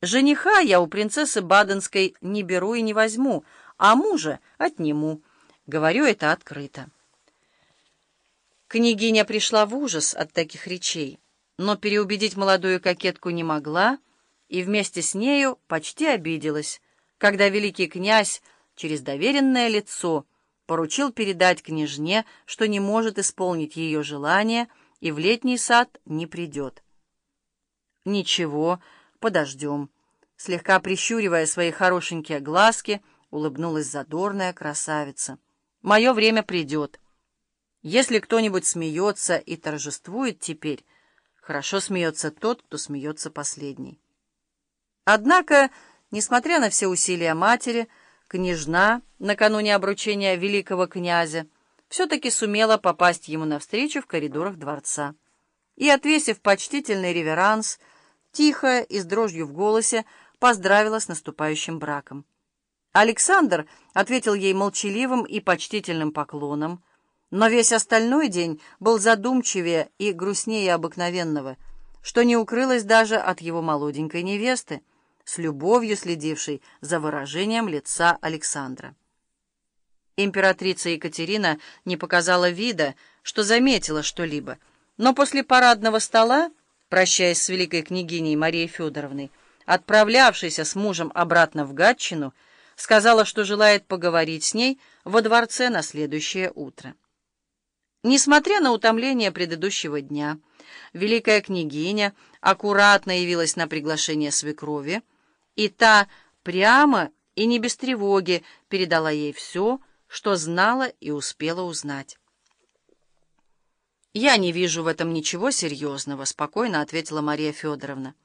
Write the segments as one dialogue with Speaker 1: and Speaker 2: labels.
Speaker 1: Жениха я у принцессы Баденской не беру и не возьму, а мужа отниму. Говорю это открыто. Княгиня пришла в ужас от таких речей, но переубедить молодую кокетку не могла и вместе с нею почти обиделась, когда великий князь через доверенное лицо поручил передать княжне, что не может исполнить ее желание и в летний сад не придет. «Ничего», подождем». Слегка прищуривая свои хорошенькие глазки, улыбнулась задорная красавица. «Мое время придет. Если кто-нибудь смеется и торжествует теперь, хорошо смеется тот, кто смеется последний». Однако, несмотря на все усилия матери, княжна, накануне обручения великого князя, все-таки сумела попасть ему навстречу в коридорах дворца. И, отвесив почтительный реверанс, тихо и с дрожью в голосе поздравила с наступающим браком. Александр ответил ей молчаливым и почтительным поклоном, но весь остальной день был задумчивее и грустнее обыкновенного, что не укрылось даже от его молоденькой невесты, с любовью следившей за выражением лица Александра. Императрица Екатерина не показала вида, что заметила что-либо, но после парадного стола прощаясь с великой княгиней Марией Федоровной, отправлявшейся с мужем обратно в Гатчину, сказала, что желает поговорить с ней во дворце на следующее утро. Несмотря на утомление предыдущего дня, великая княгиня аккуратно явилась на приглашение свекрови, и та прямо и не без тревоги передала ей все, что знала и успела узнать. «Я не вижу в этом ничего серьезного», — спокойно ответила Мария Федоровна.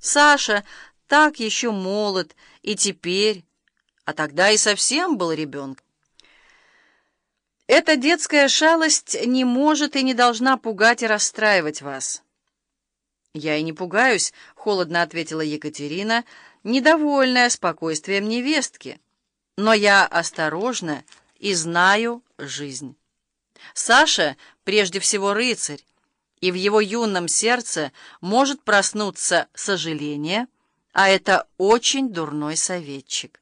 Speaker 1: «Саша так еще молод, и теперь, а тогда и совсем был ребенком. Эта детская шалость не может и не должна пугать и расстраивать вас». «Я и не пугаюсь», — холодно ответила Екатерина, недовольная спокойствием невестки. «Но я осторожна и знаю жизнь». Саша прежде всего рыцарь, и в его юном сердце может проснуться сожаление, а это очень дурной советчик.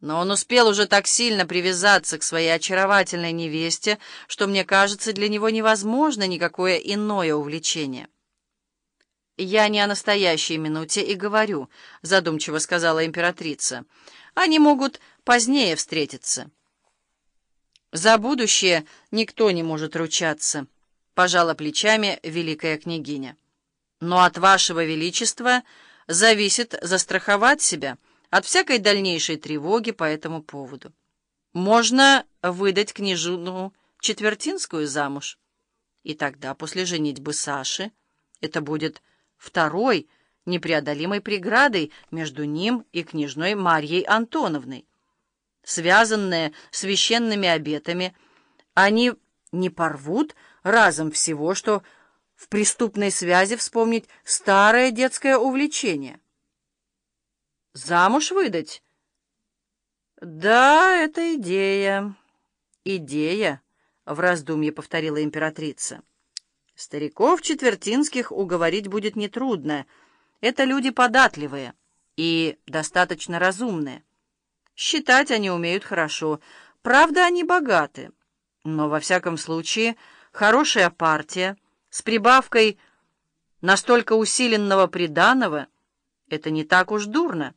Speaker 1: Но он успел уже так сильно привязаться к своей очаровательной невесте, что, мне кажется, для него невозможно никакое иное увлечение. «Я не о настоящей минуте и говорю», — задумчиво сказала императрица. «Они могут позднее встретиться». «За будущее никто не может ручаться», — пожала плечами великая княгиня. «Но от вашего величества зависит застраховать себя от всякой дальнейшей тревоги по этому поводу. Можно выдать княжину Четвертинскую замуж, и тогда после женитьбы Саши это будет второй непреодолимой преградой между ним и княжной Марьей Антоновной связанные священными обетами, они не порвут разом всего, что в преступной связи вспомнить старое детское увлечение. Замуж выдать? Да, это идея. Идея, в раздумье повторила императрица. Стариков четвертинских уговорить будет нетрудно. Это люди податливые и достаточно разумные. Считать они умеют хорошо. Правда, они богаты. Но, во всяком случае, хорошая партия с прибавкой настолько усиленного приданого — это не так уж дурно.